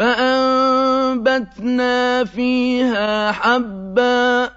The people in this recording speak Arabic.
فَأَنبَتْنَا فِيهَا حَبًّا